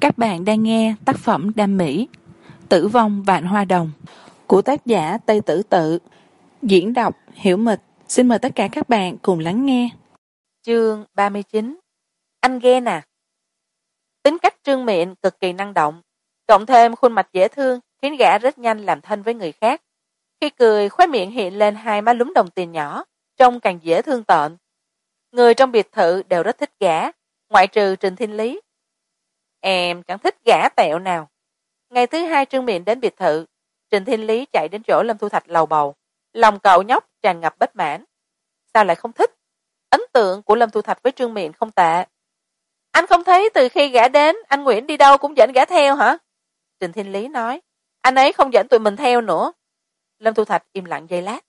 các bạn đang nghe tác phẩm đam mỹ, tử vong vạn hoa đồng, của tác giả tây tử tự. Diễn đọc hiểu mịch. Xin mời tất cả các bạn cùng lắng nghe. Chương ba mươi chín. Anh ghen à tính cách trương miệng, cực kỳ năng động, cộng thêm khuôn mặt dễ thương, khiến gã rất nhanh làm thân với người khác. Khi cười, khóe miệng hiện lên hai má lúm đồng tiền nhỏ, trông càng dễ thương tợn. Người trong biệt thự đều rất thích gã, ngoại trừ trình thiên lý em chẳng thích gã tẹo nào. Ngày thứ hai trương miện đến biệt thự, trình thiên lý chạy đến chỗ lâm thu thạch lầu bầu. Lòng cậu nhóc tràn ngập bất mãn. Sao lại không thích? Ấn tượng của lâm thu thạch với trương miện không tệ. Anh không thấy từ khi gã đến, anh nguyễn đi đâu cũng dẫn gã theo hả? Trình thiên lý nói. Anh ấy không dẫn tụi mình theo nữa. Lâm thu thạch im lặng giây lát.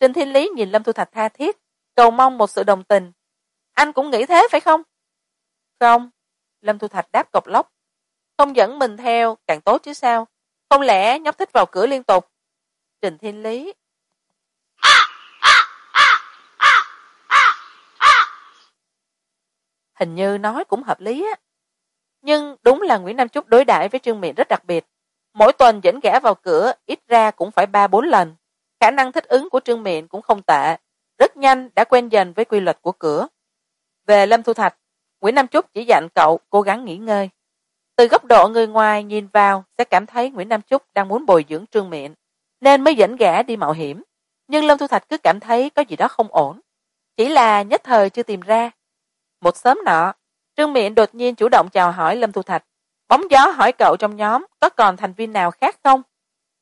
Trình thiên lý nhìn lâm thu thạch tha thiết, cầu mong một sự đồng tình. Anh cũng nghĩ thế phải không? Không lâm thu thạch đáp cộc lốc không dẫn mình theo, càng tốt chứ sao? Không lẽ nhóc thích vào cửa liên tục? Trình thiên lý. Hình như nói cũng hợp lý á. Nhưng đúng là nguyễn nam trúc đối đãi với trương miện rất đặc biệt. Mỗi tuần dẫn gã vào cửa, ít ra cũng phải ba bốn lần. Khả năng thích ứng của trương miện cũng không tệ. Rất nhanh đã quen dần với quy luật của cửa. Về lâm thu thạch nguyễn nam Chúc chỉ dặn cậu cố gắng nghỉ ngơi. Từ góc độ người ngoài nhìn vào sẽ cảm thấy nguyễn nam Chúc đang muốn bồi dưỡng trương miện, nên mới dẫn gã đi mạo hiểm. Nhưng lâm thu thạch cứ cảm thấy có gì đó không ổn. Chỉ là nhất thời chưa tìm ra. Một sớm nọ, trương miện đột nhiên chủ động chào hỏi lâm thu thạch. Bóng gió hỏi cậu trong nhóm có còn thành viên nào khác không?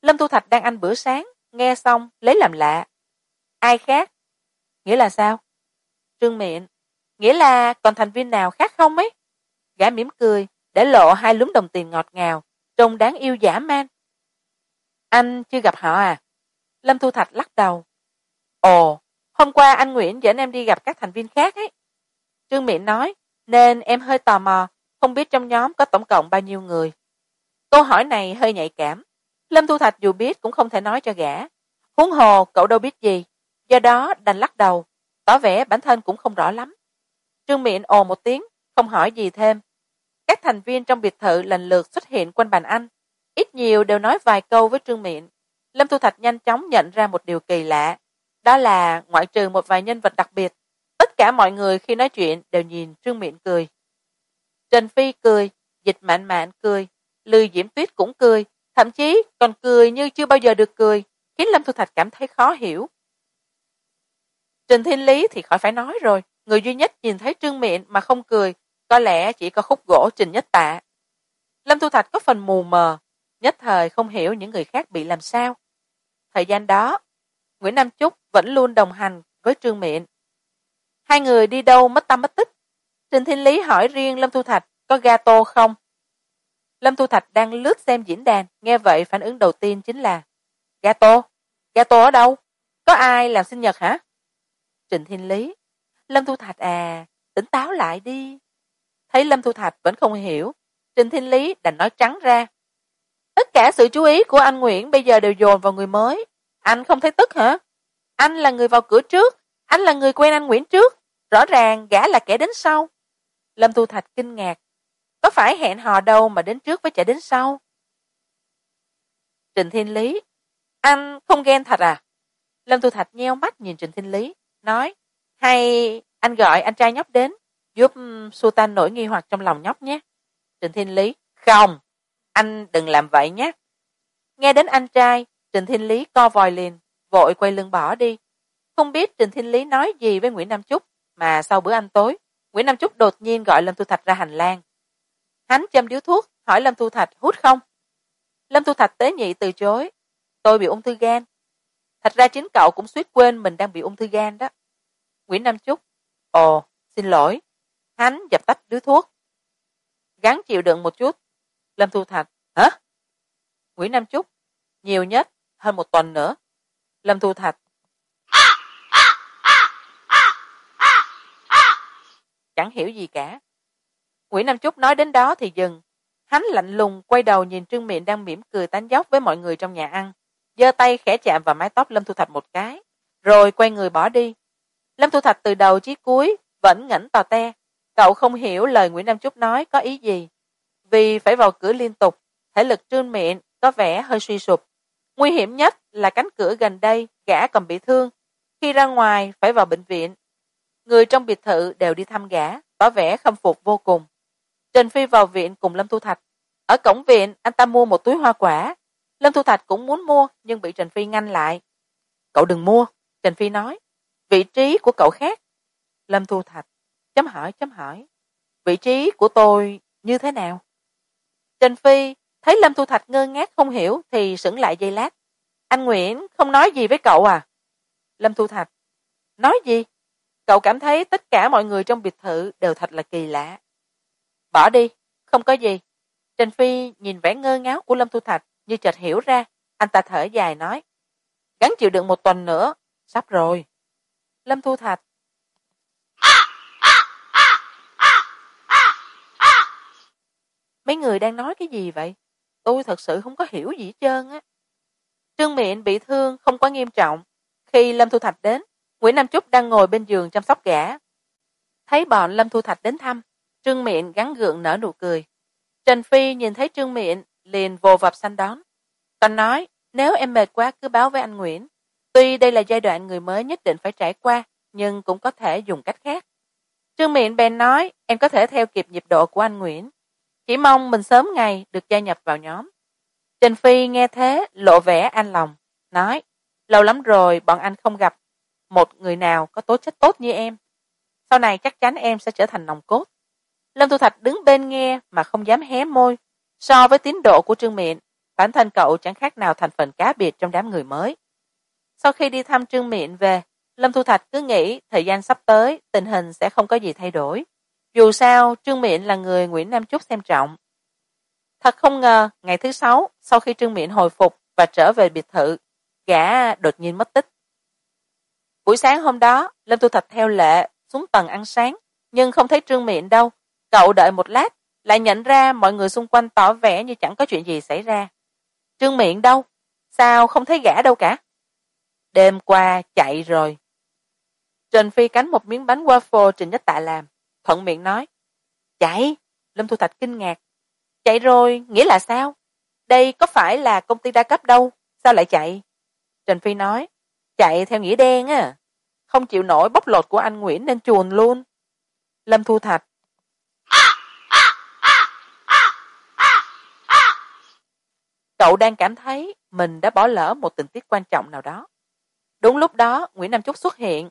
Lâm thu thạch đang ăn bữa sáng, nghe xong lấy làm lạ. Ai khác? Nghĩa là sao? Trương miện nghĩa là còn thành viên nào khác không ấy? Gã mỉm cười, để lộ hai lúm đồng tiền ngọt ngào, trông đáng yêu dã man. Anh chưa gặp họ à? Lâm thu thạch lắc đầu. Ồ, hôm qua anh nguyễn dẫn em đi gặp các thành viên khác ấy. Trương miện nói, nên em hơi tò mò, không biết trong nhóm có tổng cộng bao nhiêu người. Câu hỏi này hơi nhạy cảm. Lâm thu thạch dù biết cũng không thể nói cho gã. Huống hồ cậu đâu biết gì, do đó đành lắc đầu, tỏ vẻ bản thân cũng không rõ lắm trương miện ồ một tiếng, không hỏi gì thêm. Các thành viên trong biệt thự lần lượt xuất hiện quanh bàn ăn. Ít nhiều đều nói vài câu với trương miện lâm thu thạch nhanh chóng nhận ra một điều kỳ lạ. Đó là ngoại trừ một vài nhân vật đặc biệt, tất cả mọi người khi nói chuyện đều nhìn trương miện cười. Trần phi cười, dịch mạn mạn cười, lư diễm tuyết cũng cười, thậm chí còn cười như chưa bao giờ được cười, khiến lâm thu thạch cảm thấy khó hiểu. Trình thiên lý thì khỏi phải nói rồi người duy nhất nhìn thấy trương miện mà không cười, có lẽ chỉ có khúc gỗ trình nhất tạ. Lâm thu thạch có phần mù mờ, nhất thời không hiểu những người khác bị làm sao. Thời gian đó, nguyễn nam trúc vẫn luôn đồng hành với trương miện hai người đi đâu mất tâm mất tích? Trình thiên lý hỏi riêng lâm thu thạch có ga tô không? Lâm thu thạch đang lướt xem diễn đàn, nghe vậy phản ứng đầu tiên chính là, ga tô? Ga tô ở đâu? Có ai làm sinh nhật hả? Trình thiên lý lâm thu thạch à tỉnh táo lại đi. Thấy lâm thu thạch vẫn không hiểu, trình thiên lý đành nói trắng ra. Tất cả sự chú ý của anh nguyễn bây giờ đều dồn vào người mới. Anh không thấy tức hả? Anh là người vào cửa trước, anh là người quen anh nguyễn trước. Rõ ràng gã là kẻ đến sau. Lâm thu thạch kinh ngạc. Có phải hẹn hò đâu mà đến trước với trẻ đến sau? Trình thiên lý. Anh không ghen thật à? Lâm thu thạch nheo mắt nhìn trình thiên lý, nói hay anh gọi anh trai nhóc đến, giúp Su tan nỗi nghi hoặc trong lòng nhóc nhé. Trình thiên lý, không, anh đừng làm vậy nhé. Nghe đến anh trai trình thiên lý co vòi liền, vội quay lưng bỏ đi. Không biết trình thiên lý nói gì với nguyễn nam Chúc, mà sau bữa ăn tối, nguyễn nam Chúc đột nhiên gọi lâm thu thạch ra hành lang. Hắn châm điếu thuốc, hỏi lâm thu thạch, hút không? Lâm thu thạch tế nhị từ chối, tôi bị ung thư gan. Thật ra chính cậu cũng suýt quên mình đang bị ung thư gan đó nguyễn nam trúc ồ, xin lỗi. Hắn dập tắt đứa thuốc. Gắng chịu đựng một chút. Lâm thu thạch. Hả? Nguyễn nam trúc nhiều nhất, hơn một tuần nữa. Lâm thu thạch. Chẳng hiểu gì cả. Nguyễn nam trúc nói đến đó thì dừng. Hắn lạnh lùng quay đầu nhìn trương miện đang mỉm cười tán dóc với mọi người trong nhà ăn. Giơ tay khẽ chạm vào mái tóc lâm thu thạch một cái, rồi quay người bỏ đi lâm thu thạch từ đầu chí cuối vẫn ngẩng tò te. Cậu không hiểu lời nguyễn nam trúc nói có ý gì. Vì phải vào cửa liên tục, thể lực trương miệng, có vẻ hơi suy sụp. Nguy hiểm nhất là cánh cửa gần đây gã còn bị thương. Khi ra ngoài, phải vào bệnh viện. Người trong biệt thự đều đi thăm gã, tỏ vẻ khâm phục vô cùng. Trần phi vào viện cùng lâm thu thạch. Ở cổng viện, anh ta mua một túi hoa quả. Lâm thu thạch cũng muốn mua, nhưng bị trần phi ngăn lại. Cậu đừng mua trần phi nói vị trí của cậu khác? Lâm thu thạch. Chấm hỏi chấm hỏi. Vị trí của tôi như thế nào? Trần phi thấy lâm thu thạch ngơ ngác không hiểu thì sững lại giây lát. Anh nguyễn không nói gì với cậu à? Lâm thu thạch. Nói gì? Cậu cảm thấy tất cả mọi người trong biệt thự đều thật là kỳ lạ. Bỏ đi, không có gì. Trần phi nhìn vẻ ngơ ngáo của lâm thu thạch như chợt hiểu ra. Anh ta thở dài nói gắn chịu đựng một tuần nữa, sắp rồi lâm thu thạch. Mấy người đang nói cái gì vậy? Tôi thật sự không có hiểu gì hết trơn á. Trương miện bị thương không quá nghiêm trọng. Khi lâm thu thạch đến, nguyễn nam trúc đang ngồi bên giường chăm sóc gã. Thấy bọn lâm thu thạch đến thăm, trương miện gắn gượng nở nụ cười. Trần phi nhìn thấy trương miện liền vồ vập xanh đón. Còn nói, nếu em mệt quá, cứ báo với anh nguyễn tuy đây là giai đoạn người mới nhất định phải trải qua, nhưng cũng có thể dùng cách khác. Trương miện bèn nói, em có thể theo kịp nhịp độ của anh nguyễn. Chỉ mong mình sớm ngày được gia nhập vào nhóm. Trình phi nghe thế, lộ vẻ an lòng, nói, lâu lắm rồi bọn anh không gặp. Một người nào có tố chất tốt như em, sau này chắc chắn em sẽ trở thành nòng cốt. Lâm thu thạch đứng bên nghe mà không dám hé môi. So với tiến độ của trương miện, bản thân cậu chẳng khác nào thành phần cá biệt trong đám người mới sau khi đi thăm trương miện về, lâm thu thạch cứ nghĩ thời gian sắp tới tình hình sẽ không có gì thay đổi. Dù sao, trương miện là người nguyễn nam trúc xem trọng. Thật không ngờ, ngày thứ sáu, sau khi trương miện hồi phục và trở về biệt thự, gã đột nhiên mất tích. Buổi sáng hôm đó, lâm thu thạch theo lệ xuống tầng ăn sáng, nhưng không thấy trương miện đâu. Cậu đợi một lát, lại nhận ra mọi người xung quanh tỏ vẻ như chẳng có chuyện gì xảy ra. Trương miện đâu? Sao không thấy gã đâu cả? Đêm qua chạy rồi. Trần phi cánh một miếng bánh waffle trình nhất tạ làm, thuận miệng nói, chạy. Lâm thu thạch kinh ngạc. Chạy rồi, nghĩa là sao? Đây có phải là công ty đa cấp đâu, sao lại chạy? Trần phi nói, chạy theo nghĩa đen á, không chịu nổi bóc lột của anh nguyễn nên chuồn luôn. Lâm thu thạch, cậu đang cảm thấy mình đã bỏ lỡ một tình tiết quan trọng nào đó đúng lúc đó, nguyễn nam Chúc xuất hiện.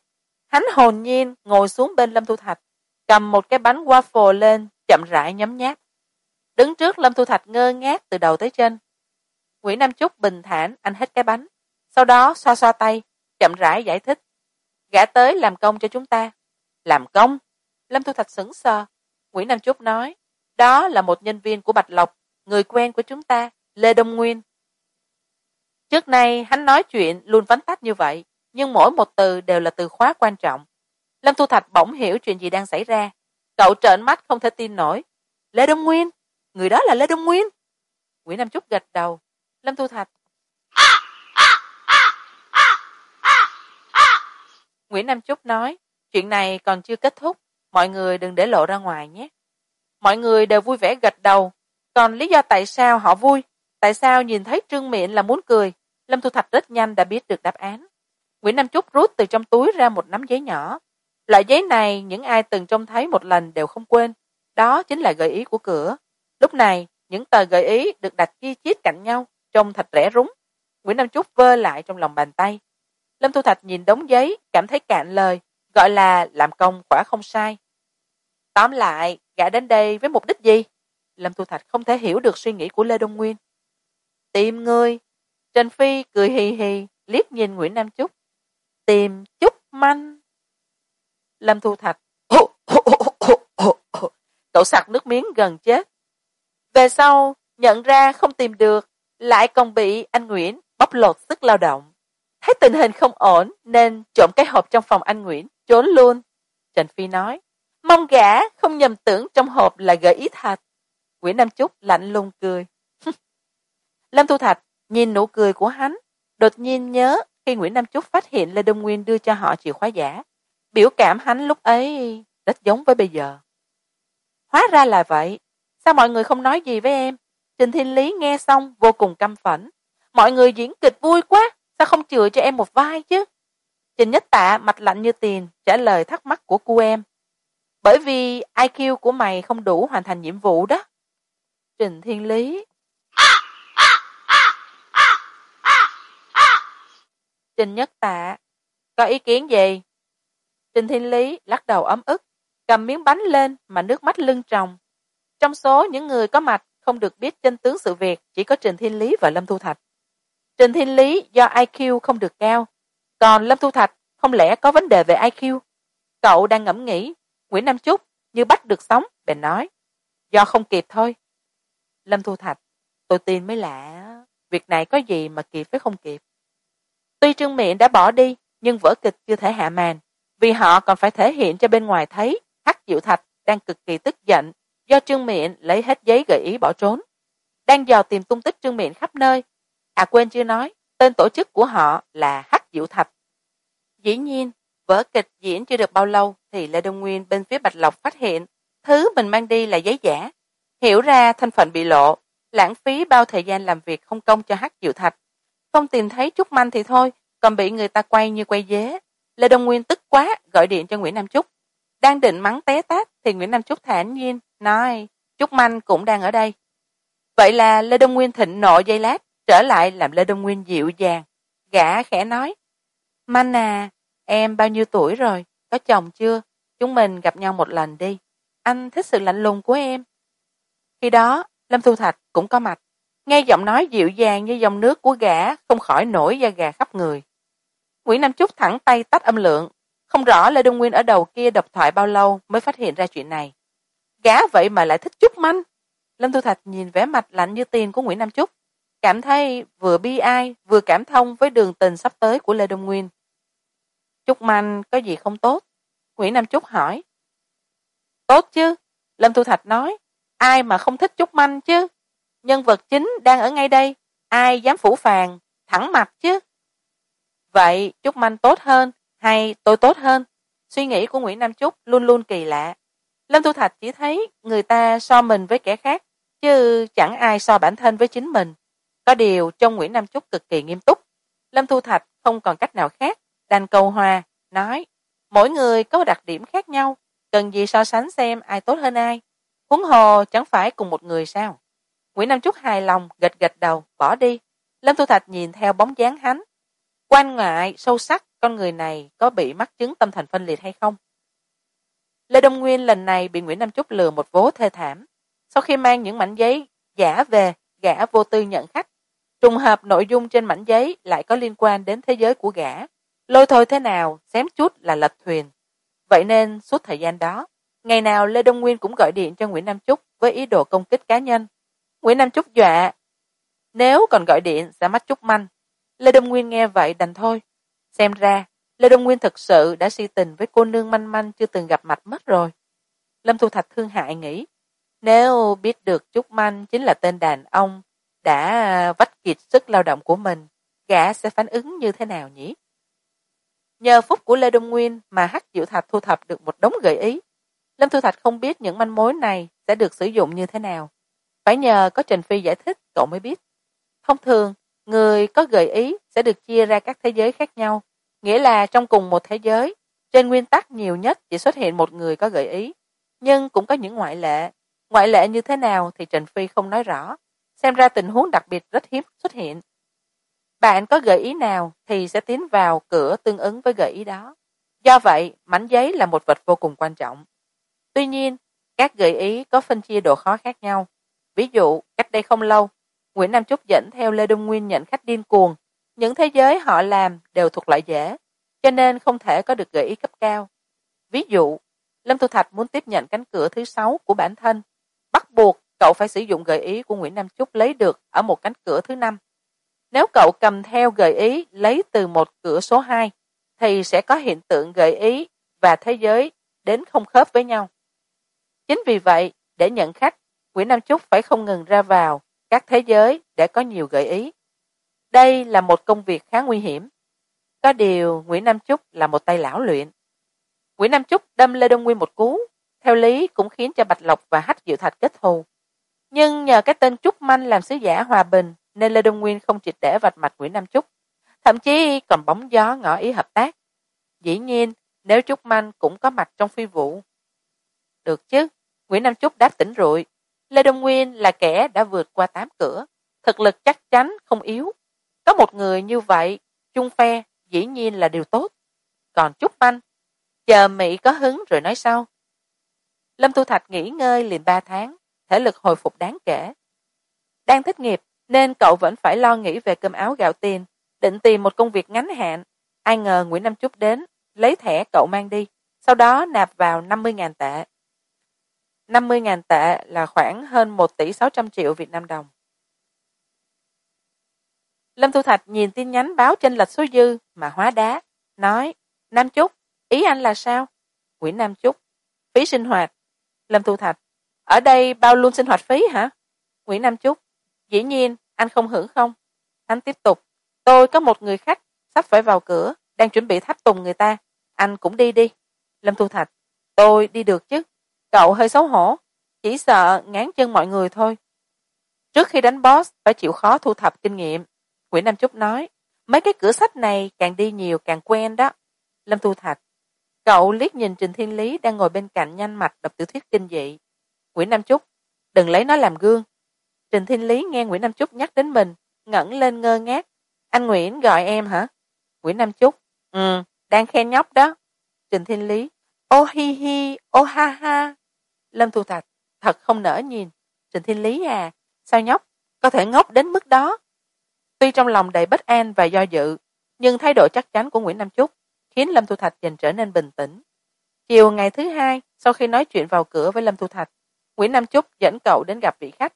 Hắn hồn nhiên ngồi xuống bên lâm thu thạch, cầm một cái bánh waffle lên, chậm rãi nhấm nháp. Đứng trước lâm thu thạch ngơ ngác từ đầu tới chân nguyễn nam Chúc bình thản ăn hết cái bánh, sau đó xoa xoa tay, chậm rãi giải thích. Gã tới làm công cho chúng ta. Làm công? Lâm thu thạch sững sờ. Nguyễn nam Chúc nói, đó là một nhân viên của bạch lộc, người quen của chúng ta, lê đông nguyên trước nay, hắn nói chuyện luôn vắn tắt như vậy, nhưng mỗi một từ đều là từ khóa quan trọng. Lâm thu thạch bỗng hiểu chuyện gì đang xảy ra. Cậu trợn mắt không thể tin nổi. Lê đông nguyên, người đó là lê đông nguyên. Nguyễn nam trúc gật đầu. Lâm thu thạch. Nguyễn nam trúc nói, chuyện này còn chưa kết thúc, mọi người đừng để lộ ra ngoài nhé. Mọi người đều vui vẻ gật đầu. Còn lý do tại sao họ vui? Tại sao nhìn thấy trương miệng là muốn cười? Lâm thu thạch rất nhanh đã biết được đáp án. Nguyễn nam trúc rút từ trong túi ra một nắm giấy nhỏ. Loại giấy này những ai từng trông thấy một lần đều không quên. Đó chính là gợi ý của cửa. Lúc này, những tờ gợi ý được đặt chi chít cạnh nhau, trông thật rẻ rúng. Nguyễn nam trúc vơ lại trong lòng bàn tay. Lâm thu thạch nhìn đống giấy, cảm thấy cạn lời, gọi là làm công quả không sai. Tóm lại, gã đến đây với mục đích gì? Lâm thu thạch không thể hiểu được suy nghĩ của lê đông nguyên. Tìm ngươi trần phi cười hì hì liếc nhìn nguyễn nam Chúc, tìm chúc manh. Lâm thu thạch. Cậu sặc nước miếng gần chết. Về sau nhận ra không tìm được lại còn bị anh nguyễn bóc lột sức lao động. Thấy tình hình không ổn nên trộm cái hộp trong phòng anh nguyễn trốn luôn. Trần phi nói mong gã không nhầm tưởng trong hộp là gợi ý thật. Nguyễn nam Chúc lạnh lùng cười. Lâm thu thạch nhìn nụ cười của hắn, đột nhiên nhớ khi nguyễn nam chúc phát hiện lê đông nguyên đưa cho họ chìa khóa giả. Biểu cảm hắn lúc ấy rất giống với bây giờ. Hóa ra là vậy. Sao mọi người không nói gì với em? Trình thiên lý nghe xong vô cùng căm phẫn. Mọi người diễn kịch vui quá, sao không chừa cho em một vai chứ? Trình nhất tạ mặt lạnh như tiền, trả lời thắc mắc của cô em. Bởi vì iq của mày không đủ hoàn thành nhiệm vụ đó. Trình thiên lý trình nhất tạ. Có ý kiến gì? Trình thiên lý lắc đầu ấm ức, cầm miếng bánh lên mà nước mắt lưng tròng. Trong số những người có mặt, không được biết chân tướng sự việc, chỉ có trình thiên lý và lâm thu thạch. Trình thiên lý do iq không được cao, còn lâm thu thạch không lẽ có vấn đề về iq cậu đang ngẫm nghĩ, nguyễn nam trúc như bắt được sóng, bèn nói. Do không kịp thôi. Lâm thu thạch, tôi tin mới lạ, việc này có gì mà kịp với không kịp? Tuy trương miện đã bỏ đi, nhưng vở kịch chưa thể hạ màn, vì họ còn phải thể hiện cho bên ngoài thấy hắc diệu thạch đang cực kỳ tức giận do trương miện lấy hết giấy gợi ý bỏ trốn. Đang dò tìm tung tích trương miện khắp nơi. À quên chưa nói, tên tổ chức của họ là hắc diệu thạch. Dĩ nhiên, vở kịch diễn chưa được bao lâu thì lê đông nguyên bên phía bạch lộc phát hiện thứ mình mang đi là giấy giả. Hiểu ra thân phận bị lộ, lãng phí bao thời gian làm việc không công cho hắc diệu thạch không tìm thấy trúc manh thì thôi, còn bị người ta quay như quay dế. Lê đông nguyên tức quá, gọi điện cho nguyễn nam trúc đang định mắng té tát thì nguyễn nam trúc thản nhiên, nói trúc manh cũng đang ở đây. Vậy là lê đông nguyên thịnh nộ dây lát, trở lại làm lê đông nguyên dịu dàng. Gã khẽ nói, manh à em bao nhiêu tuổi rồi? Có chồng chưa? Chúng mình gặp nhau một lần đi. Anh thích sự lạnh lùng của em. Khi đó, lâm thu thạch cũng có mặt nghe giọng nói dịu dàng như dòng nước của gã không khỏi nổi da gà khắp người. Nguyễn nam Chúc thẳng tay tách âm lượng. Không rõ lê đông nguyên ở đầu kia độc thoại bao lâu mới phát hiện ra chuyện này. Gã vậy mà lại thích Chúc manh. Lâm thu thạch nhìn vẻ mặt lạnh như tiền của nguyễn nam Chúc, cảm thấy vừa bi ai vừa cảm thông với đường tình sắp tới của lê đông nguyên. Chúc manh có gì không tốt? Nguyễn nam Chúc hỏi. Tốt chứ lâm thu thạch nói. Ai mà không thích Chúc manh chứ? Nhân vật chính đang ở ngay đây. Ai dám phủ phàng? Thẳng mặt chứ. Vậy, trúc manh tốt hơn hay tôi tốt hơn? Suy nghĩ của nguyễn nam trúc luôn luôn kỳ lạ. Lâm thu thạch chỉ thấy người ta so mình với kẻ khác, chứ chẳng ai so bản thân với chính mình. Có điều trong nguyễn nam trúc cực kỳ nghiêm túc. Lâm thu thạch không còn cách nào khác, đành cầu hòa, nói, mỗi người có đặc điểm khác nhau, cần gì so sánh xem ai tốt hơn ai? Huống hồ chẳng phải cùng một người sao? Nguyễn nam trúc hài lòng, gật gật đầu, bỏ đi. Lâm thu thạch nhìn theo bóng dáng hắn. Quan ngại sâu sắc, con người này có bị mắc chứng tâm thần phân liệt hay không? Lê đông nguyên lần này bị nguyễn nam trúc lừa một vố thê thảm. Sau khi mang những mảnh giấy giả về, gã vô tư nhận khách. Trùng hợp nội dung trên mảnh giấy lại có liên quan đến thế giới của gã. Lôi thôi thế nào, xém chút là lật thuyền. Vậy nên suốt thời gian đó, ngày nào lê đông nguyên cũng gọi điện cho nguyễn nam trúc với ý đồ công kích cá nhân nguyễn nam trúc dọa. Nếu còn gọi điện sẽ mất trúc manh, lê đông nguyên nghe vậy đành thôi. Xem ra, lê đông nguyên thực sự đã si tình với cô nương manh manh chưa từng gặp mặt mất rồi. Lâm thu thạch thương hại nghĩ, nếu biết được trúc manh chính là tên đàn ông đã vách kiệt sức lao động của mình, gã sẽ phản ứng như thế nào nhỉ? Nhờ phúc của lê đông nguyên mà hắc diệu thạch thu thập được một đống gợi ý. Lâm thu thạch không biết những manh mối này sẽ được sử dụng như thế nào phải nhờ có trình phi giải thích, cậu mới biết. Thông thường, người có gợi ý sẽ được chia ra các thế giới khác nhau. Nghĩa là trong cùng một thế giới, trên nguyên tắc nhiều nhất chỉ xuất hiện một người có gợi ý. Nhưng cũng có những ngoại lệ. Ngoại lệ như thế nào thì trần phi không nói rõ. Xem ra tình huống đặc biệt rất hiếm xuất hiện. Bạn có gợi ý nào thì sẽ tiến vào cửa tương ứng với gợi ý đó. Do vậy, mảnh giấy là một vật vô cùng quan trọng. Tuy nhiên, các gợi ý có phân chia độ khó khác nhau ví dụ, cách đây không lâu, nguyễn nam trúc dẫn theo lê đông nguyên nhận khách điên cuồng. Những thế giới họ làm đều thuộc loại dễ, cho nên không thể có được gợi ý cấp cao. Ví dụ, lâm thu thạch muốn tiếp nhận cánh cửa thứ sáu của bản thân. Bắt buộc cậu phải sử dụng gợi ý của nguyễn nam trúc lấy được ở một cánh cửa thứ năm. Nếu cậu cầm theo gợi ý lấy từ một cửa số hai, thì sẽ có hiện tượng gợi ý và thế giới đến không khớp với nhau. Chính vì vậy, để nhận khách nguyễn nam trúc phải không ngừng ra vào các thế giới để có nhiều gợi ý. Đây là một công việc khá nguy hiểm. Có điều nguyễn nam trúc là một tay lão luyện. Nguyễn nam trúc đâm lê đông nguyên một cú, theo lý cũng khiến cho bạch lộc và hách diệu thạch kết thù. Nhưng nhờ cái tên trúc manh làm sứ giả hòa bình nên lê đông nguyên không triệt để vạch mặt nguyễn nam trúc thậm chí còn bóng gió ngỏ ý hợp tác. Dĩ nhiên, nếu trúc manh cũng có mặt trong phi vụ, được chứ? Nguyễn nam trúc đáp tỉnh rụi lê đông nguyên là kẻ đã vượt qua tám cửa. Thực lực chắc chắn không yếu. Có một người như vậy chung phe dĩ nhiên là điều tốt. Còn trúc manh chờ mỹ có hứng rồi nói sau. Lâm thu thạch nghỉ ngơi liền ba tháng, thể lực hồi phục đáng kể. Đang thất nghiệp, nên cậu vẫn phải lo nghĩ về cơm áo gạo tiền, định tìm một công việc ngắn hạn. Ai ngờ nguyễn nam chúc đến, lấy thẻ cậu mang đi, sau đó nạp vào năm mươi ngàn tệ năm mươi ngàn tệ là khoảng hơn một tỷ sáu trăm triệu việt nam đồng. Lâm thu thạch nhìn tin nhắn báo trên lệch số dư mà hóa đá nói nam Chúc, ý anh là sao? Nguyễn nam Chúc, phí sinh hoạt. Lâm thu thạch ở đây bao luôn sinh hoạt phí hả? Nguyễn nam Chúc, dĩ nhiên anh không hưởng không. Anh tiếp tục tôi có một người khách sắp phải vào cửa đang chuẩn bị tháp tùng người ta anh cũng đi đi. Lâm thu thạch tôi đi được chứ? Cậu hơi xấu hổ, chỉ sợ ngán chân mọi người thôi. Trước khi đánh boss, phải chịu khó thu thập kinh nghiệm. Nguyễn nam trúc nói, mấy cái cửa sách này càng đi nhiều càng quen đó. Lâm thu thạch, cậu liếc nhìn trình thiên lý đang ngồi bên cạnh nhanh mạch đọc tiểu thuyết kinh dị. Nguyễn nam trúc đừng lấy nó làm gương. Trình thiên lý nghe nguyễn nam trúc nhắc đến mình, ngẩng lên ngơ ngác. Anh nguyễn gọi em hả? Nguyễn nam trúc ừ đang khen nhóc đó. Trình thiên lý, ô hi hi, ô ha ha lâm thu thạch, thật không nỡ nhìn. Trịnh thiên lý à sao nhóc, có thể ngốc đến mức đó? Tuy trong lòng đầy bất an và do dự, nhưng thái độ chắc chắn của nguyễn nam trúc khiến lâm thu thạch dần trở nên bình tĩnh. Chiều ngày thứ hai, sau khi nói chuyện vào cửa với lâm thu thạch, nguyễn nam trúc dẫn cậu đến gặp vị khách.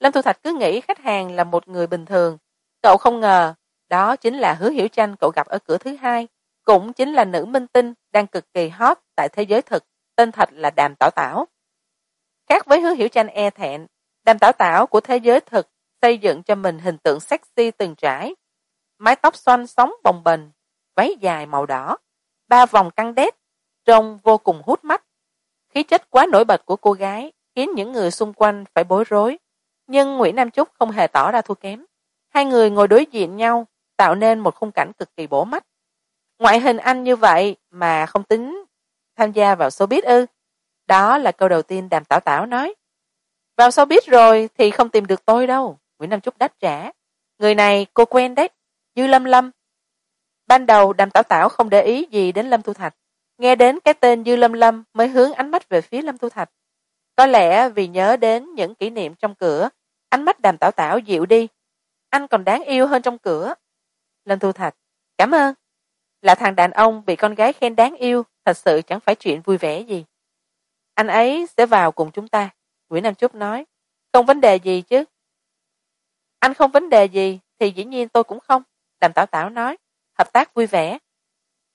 Lâm thu thạch cứ nghĩ khách hàng là một người bình thường. Cậu không ngờ, đó chính là hứa hiểu tranh cậu gặp ở cửa thứ hai, cũng chính là nữ minh tinh đang cực kỳ hot tại thế giới thực, tên thật là đàm tảo tảo khác với hứa hiểu tranh e thẹn, đàm tảo tảo của thế giới thực xây dựng cho mình hình tượng sexy từng trải. Mái tóc xoăn sóng bồng bềnh, váy dài màu đỏ, ba vòng căng đét, trông vô cùng hút mắt. Khí chất quá nổi bật của cô gái khiến những người xung quanh phải bối rối, nhưng nguyễn nam trúc không hề tỏ ra thua kém. Hai người ngồi đối diện nhau tạo nên một khung cảnh cực kỳ bổ mắt. Ngoại hình anh như vậy mà không tính tham gia vào showbiz ư? Đó là câu đầu tiên đàm tảo tảo nói. Vào sau biết rồi thì không tìm được tôi đâu. Nguyễn nam trúc đáp trả. Người này cô quen đấy, dư lâm lâm. Ban đầu đàm tảo tảo không để ý gì đến lâm thu thạch. Nghe đến cái tên dư lâm lâm mới hướng ánh mắt về phía lâm thu thạch. Có lẽ vì nhớ đến những kỷ niệm trong cửa, ánh mắt đàm tảo tảo dịu đi. Anh còn đáng yêu hơn trong cửa. Lâm thu thạch, cảm ơn. Là thằng đàn ông bị con gái khen đáng yêu, thật sự chẳng phải chuyện vui vẻ gì anh ấy sẽ vào cùng chúng ta, nguyễn nam trúc nói. Không vấn đề gì chứ? Anh không vấn đề gì, thì dĩ nhiên tôi cũng không, đàm tảo tảo nói. Hợp tác vui vẻ.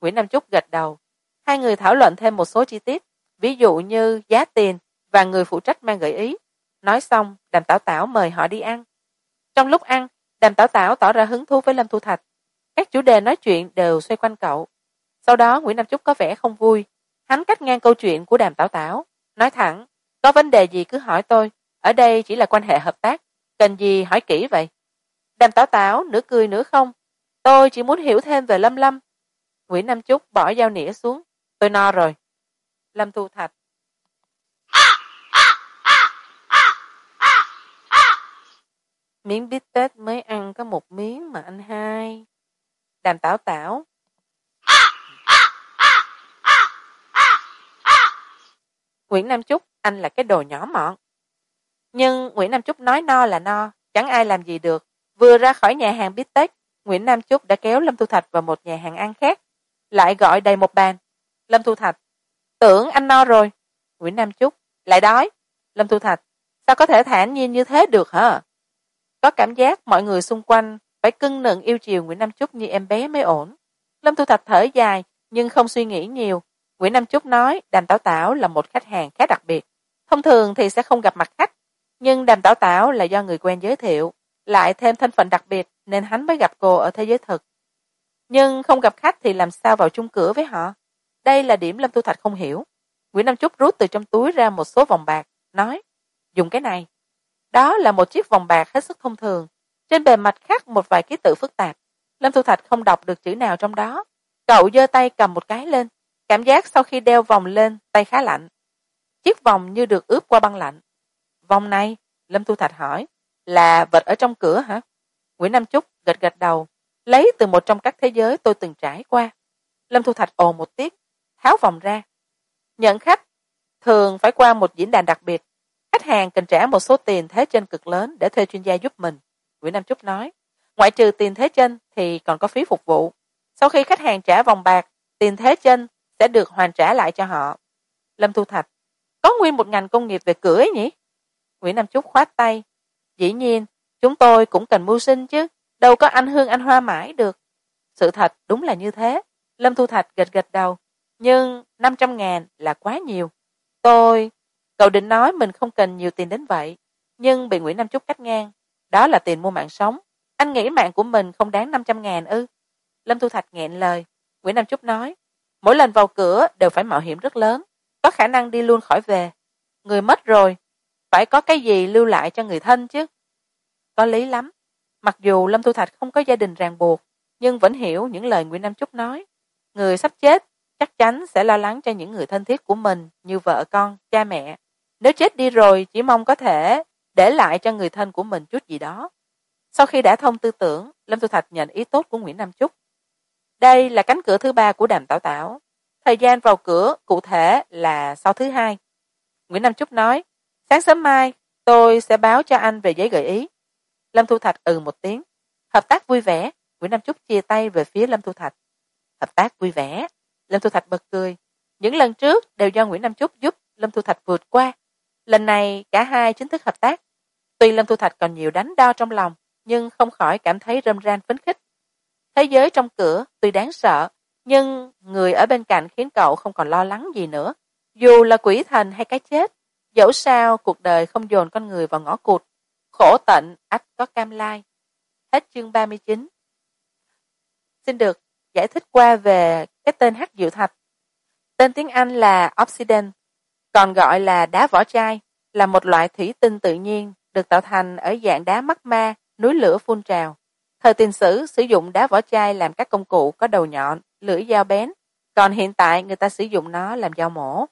Nguyễn nam trúc gật đầu. Hai người thảo luận thêm một số chi tiết, ví dụ như giá tiền và người phụ trách mang gợi ý. Nói xong, đàm tảo tảo mời họ đi ăn. Trong lúc ăn, đàm tảo tảo tỏ ra hứng thú với lâm thu thạch. Các chủ đề nói chuyện đều xoay quanh cậu. Sau đó, nguyễn nam trúc có vẻ không vui. Hắn cắt ngang câu chuyện của đàm tảo tảo nói thẳng, có vấn đề gì cứ hỏi tôi. Ở đây chỉ là quan hệ hợp tác. Cần gì hỏi kỹ vậy? Đàm táo táo nửa cười nửa không. Tôi chỉ muốn hiểu thêm về lâm lâm. Nguyễn nam trúc bỏ dao nĩa xuống. Tôi no rồi. Lâm thu thạch. Miếng bít tết mới ăn có một miếng mà anh hai. Đàm tảo tảo. Nguyễn nam Chúc, anh là cái đồ nhỏ mọn. Nhưng nguyễn nam Chúc nói no là no chẳng ai làm gì được. Vừa ra khỏi nhà hàng bít tết nguyễn nam Chúc đã kéo lâm thu thạch vào một nhà hàng ăn khác lại gọi đầy một bàn. Lâm thu thạch tưởng anh no rồi. Nguyễn nam Chúc, lại đói. Lâm thu thạch sao có thể thản nhiên như thế được hả? Có cảm giác mọi người xung quanh phải cưng nựng yêu chiều nguyễn nam Chúc như em bé mới ổn. Lâm thu thạch thở dài nhưng không suy nghĩ nhiều nguyễn nam trúc nói, đàm tảo tảo là một khách hàng khá đặc biệt. Thông thường thì sẽ không gặp mặt khách, nhưng đàm tảo tảo là do người quen giới thiệu, lại thêm thân phận đặc biệt nên hắn mới gặp cô ở thế giới thực. Nhưng không gặp khách thì làm sao vào chung cửa với họ? Đây là điểm lâm thu thạch không hiểu. Nguyễn nam trúc rút từ trong túi ra một số vòng bạc, nói, dùng cái này. Đó là một chiếc vòng bạc hết sức thông thường. Trên bề mặt khắc một vài ký tự phức tạp. Lâm thu thạch không đọc được chữ nào trong đó. Cậu giơ tay cầm một cái lên cảm giác sau khi đeo vòng lên, tay khá lạnh. Chiếc vòng như được ướp qua băng lạnh. Vòng này, lâm thu thạch hỏi, là vật ở trong cửa hả? Nguyễn nam trúc gật gật đầu, lấy từ một trong các thế giới tôi từng trải qua. Lâm thu thạch ồ một tiếng, tháo vòng ra. Nhận khách, thường phải qua một diễn đàn đặc biệt. Khách hàng cần trả một số tiền thế chân cực lớn để thuê chuyên gia giúp mình. Nguyễn nam trúc nói, ngoại trừ tiền thế chân thì còn có phí phục vụ. Sau khi khách hàng trả vòng bạc, tiền thế chân sẽ được hoàn trả lại cho họ. Lâm thu thạch, có nguyên một ngành công nghiệp về cửa ấy nhỉ? Nguyễn nam trúc khoát tay, dĩ nhiên, chúng tôi cũng cần mưu sinh chứ, đâu có anh hương, anh hoa mãi được. Sự thật đúng là như thế. Lâm thu thạch gật gật đầu, nhưng năm trăm ngàn là quá nhiều. Tôi, cậu định nói mình không cần nhiều tiền đến vậy, nhưng bị nguyễn nam trúc cắt ngang, đó là tiền mua mạng sống. Anh nghĩ mạng của mình không đáng năm trăm ngàn ư? Lâm thu thạch nghẹn lời, nguyễn nam trúc nói mỗi lần vào cửa đều phải mạo hiểm rất lớn. Có khả năng đi luôn khỏi về. Người mất rồi, phải có cái gì lưu lại cho người thân chứ? Có lý lắm. Mặc dù lâm thu thạch không có gia đình ràng buộc, nhưng vẫn hiểu những lời nguyễn nam chúc nói. Người sắp chết chắc chắn sẽ lo lắng cho những người thân thiết của mình như vợ con, cha mẹ. Nếu chết đi rồi, chỉ mong có thể để lại cho người thân của mình chút gì đó. Sau khi đã thông tư tưởng, lâm thu thạch nhận ý tốt của nguyễn nam chúc đây là cánh cửa thứ ba của đàm tảo tảo. Thời gian vào cửa cụ thể là sau thứ hai. Nguyễn nam trúc nói, sáng sớm mai, tôi sẽ báo cho anh về giấy gợi ý. Lâm thu thạch ừ một tiếng. Hợp tác vui vẻ, nguyễn nam trúc chia tay về phía lâm thu thạch. Hợp tác vui vẻ, lâm thu thạch bật cười. Những lần trước đều do nguyễn nam trúc giúp lâm thu thạch vượt qua. Lần này cả hai chính thức hợp tác. Tuy lâm thu thạch còn nhiều đánh đo trong lòng, nhưng không khỏi cảm thấy râm ran phấn khích thế giới trong cửa tuy đáng sợ, nhưng người ở bên cạnh khiến cậu không còn lo lắng gì nữa. Dù là quỷ thần hay cái chết, dẫu sao cuộc đời không dồn con người vào ngõ cụt, khổ tận ắt có cam lai. Hết chương ba mươi chín. Xin được giải thích qua về cái tên hắc diệu thạch. Tên tiếng anh là obsidian, còn gọi là đá vỏ chai, là một loại thủy tinh tự nhiên được tạo thành ở dạng đá mắc ma núi lửa phun trào thời tiền sử sử dụng đá vỏ chai làm các công cụ có đầu nhọn, lưỡi dao bén. Còn hiện tại, người ta sử dụng nó làm dao mổ.